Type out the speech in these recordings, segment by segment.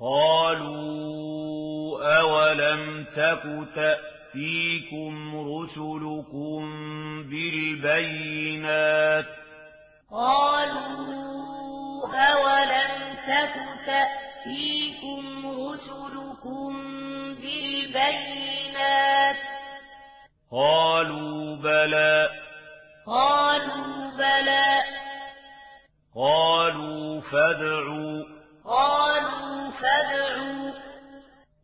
قالوا أولم تك تأتيكم رسلكم بالبينات قالوا أولم تك تأتيكم رسلكم بالبينات قالوا بلى قالوا بلى قالوا فادعوا قالوا فادعوا.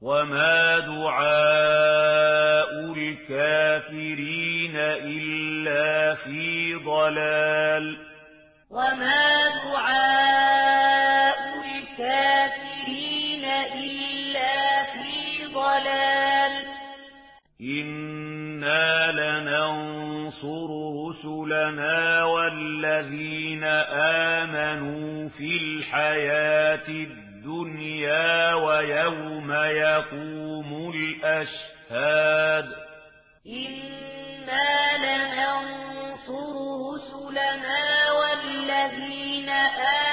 وما دعاء الكافرين إلا في ضلال. وما دعاء الكافرين إلا في ضلال. إنا لننصر رسلنا والذين آمنوا في الحياة الدنيا ويوم يقوم الأشهاد. إنا لننصر رسلنا والذين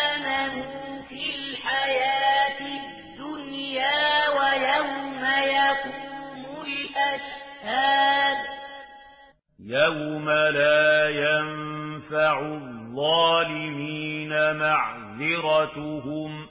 آمنوا في الحياة الدنيا ويوم يقوم الأشهاد. يوم لا ينفع الظالمين معذرتهم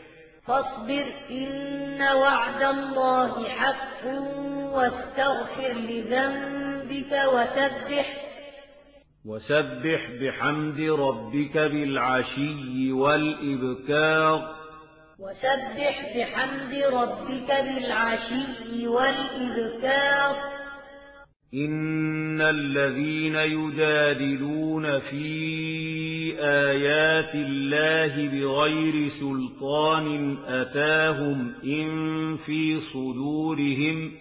فاصبر إن وعد الله حق واستغفر لذنبك وسبح وسبح بحمد ربك بالعشي والإبكار. وسبح بحمد ربك بالعشي والإبكار. إن الذين يجادلون فيه آيات الله بغير سلطان أتاهم إن في صدورهم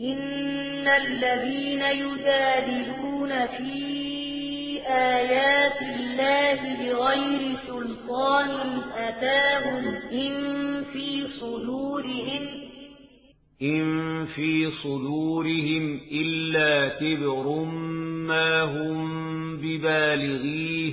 إن الذين يجادلون في آيات الله بغير سلطان أتاهم إن في صدورهم إن في صدورهم إلا كبر ما هم ببالغيه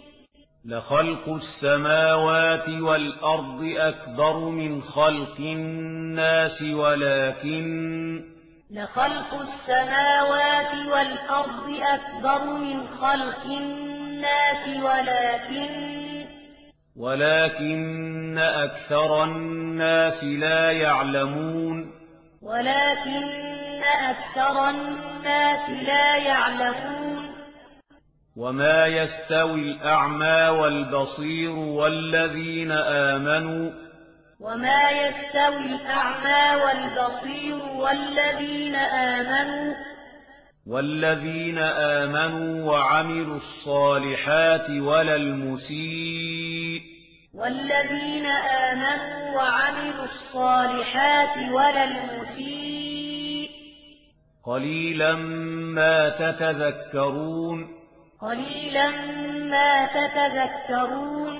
لخلق السماوات والأرض أكبر من خلق الناس ولكن لخلق السماوات والأرض أكبر من خلق الناس ولكن ولكن أكثر الناس لا يعلمون. ولكن أكثر الناس لا يعلمون. وما يستوي الأعمى والبصير والذين آمنوا وما يستوي الأعمى والبصير والذين آمنوا والذين آمنوا وعملوا الصالحات ولا المسيء والذين آمنوا وعملوا الصالحات ولا المسيء قليلا ما تتذكرون قليلا ما تتذكرون.